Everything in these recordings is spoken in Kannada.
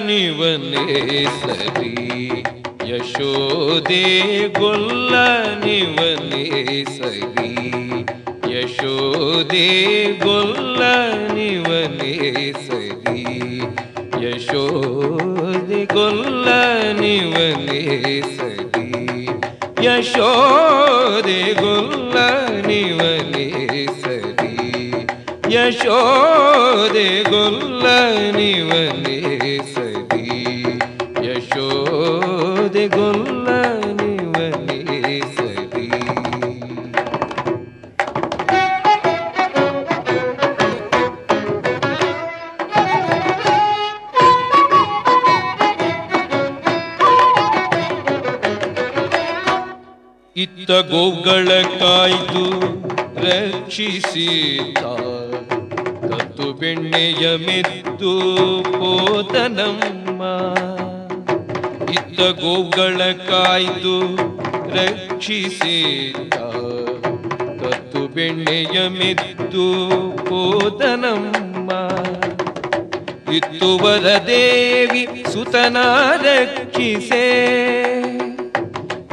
ನಿವನೇ ಸರಿ ಯಶೋದೆ ಗೊಲ್ಲ ನಿವನೇ ಸರಿ ಯಶೋದೆ ಗೊಲ್ಲ ನಿವನೇ ಸರಿ ಯಶೋದೆ ಗೊಲ್ಲ ನಿವನೇ ಸರಿ ಯಶೋದೆ ಗೊಲ್ಲ ನಿವನೇ ಸರಿ ಯಶೋದೆ ಗೊಲ್ಲ ನಿವನೇ ಸರಿ ಯಶೋದೆ ಗೊಲ್ಲ ನಿವನೇ ಸರಿ ಇತ್ತ ಗೋಗಳ ಕಾಯ್ದು ರಕ್ಷಿಸಿದ ಕತ್ತು ಬೆಣ್ಣೆಯ ಮೆದ್ದು ಪೋತನಮ್ಮ. ಇತ್ತ ಗೋಗಳ ಕಾಯ್ದು ರಕ್ಷಿಸಿದ ಕತ್ತು ಬೆಣ್ಣೆಯ ಮೆದ್ದು ಪೋತನಮ್ಮ. ಇತ್ತುವರ ದೇವಿ ಸುತನ ರಕ್ಷಿಸೇ.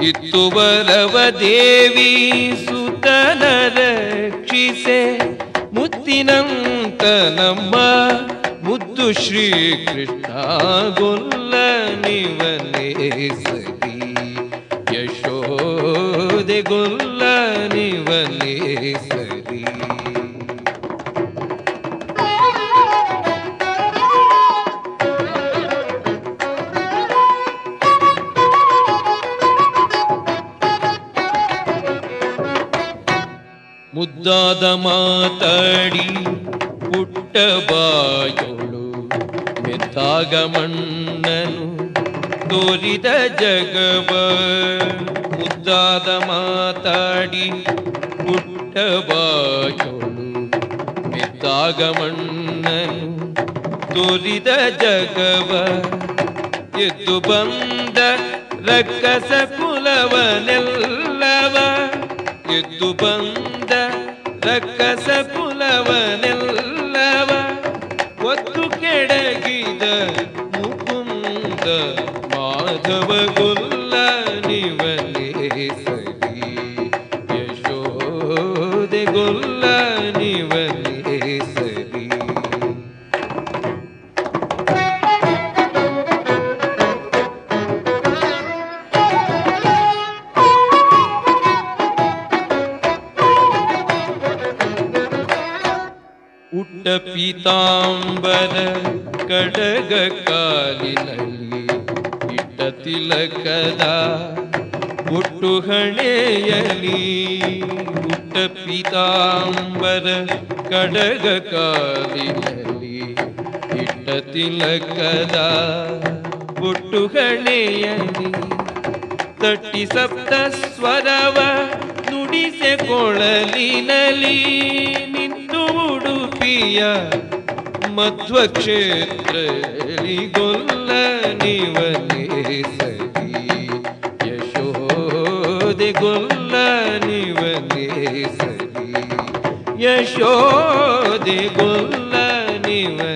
ಇತ್ತುವರವ ದೇವಿ ಸುತನ ರಕ್ಷಿಸೆ. ನಮ್ಮ ಮುದ್ದು ಶ್ರೀ ಕೃಷ್ಣ ಗೊಲ್ಲ ನಿವನೇ ಸರಿ ಯಶೋದೆ ಗೊಲ್ಲ ನಿವನೇ ಮುದ್ದಾದ ಮಾತಾಡಿ ಪುಟ್ಟ ಬಾಯೋಳು ಮೆತ್ತಾಗ ಮಣ್ಣನು ತೋರಿದ ಜಗವ. ಮುದ್ದಾದ ಮಾತಾಡಿ ಪುಟ್ಟ ಬಾಯೋಳು ಮೆತ್ತಾಗ ಮಣ್ಣನು ತೋರಿದ ಜಗವ. ಎದ್ದು ಬಂದ ರಕ್ಕಸ ಕುಲವನೆಲ್ಲವ, ಎದ್ದು ಬಂದ ರಕ್ಕಸ ಕುಲವನೆಲ್ಲವ ಒತ್ತು ಕೆಡಗಿದ ಮುಕುಂದ ಮಾಧವ ಗೊಲ್ಲ ನಿವನೇ ಪೀತಾಂಬರ ಕಡಗ ಕಾಲಿನಲ್ಲಿ ಇಟ್ಟ ತಿಲಕದ ಹುಟ್ಟು ಹಣೆಯಲಿ ಹುಟ್ಟ ಪೀತಾಂಬರ ಕಡಗ ಕಾಲಿನಲ್ಲಿ ಇಟ್ಟ ತಿಲಕದ ಹುಟ್ಟು ಹಣೆಯಲಿ ತಟ್ಟಿ ಸಪ್ತ ಸ್ವರವ ನುಡಿಸೆ ಕೊಳಲಿನಲಿ ಉಡುಪಿಯ ಮಧ್ವ ಕ್ಷೇತ್ರಲಿ ಗೊಲ್ಲ ನಿವನೇ ಸರಿ ಯಶೋದೆ ಗೊಲ್ಲ ನಿವನೇ ಸರಿ ಯಶೋದೆ ಗೊಲ್ಲ ನಿವನೇ ಸರಿ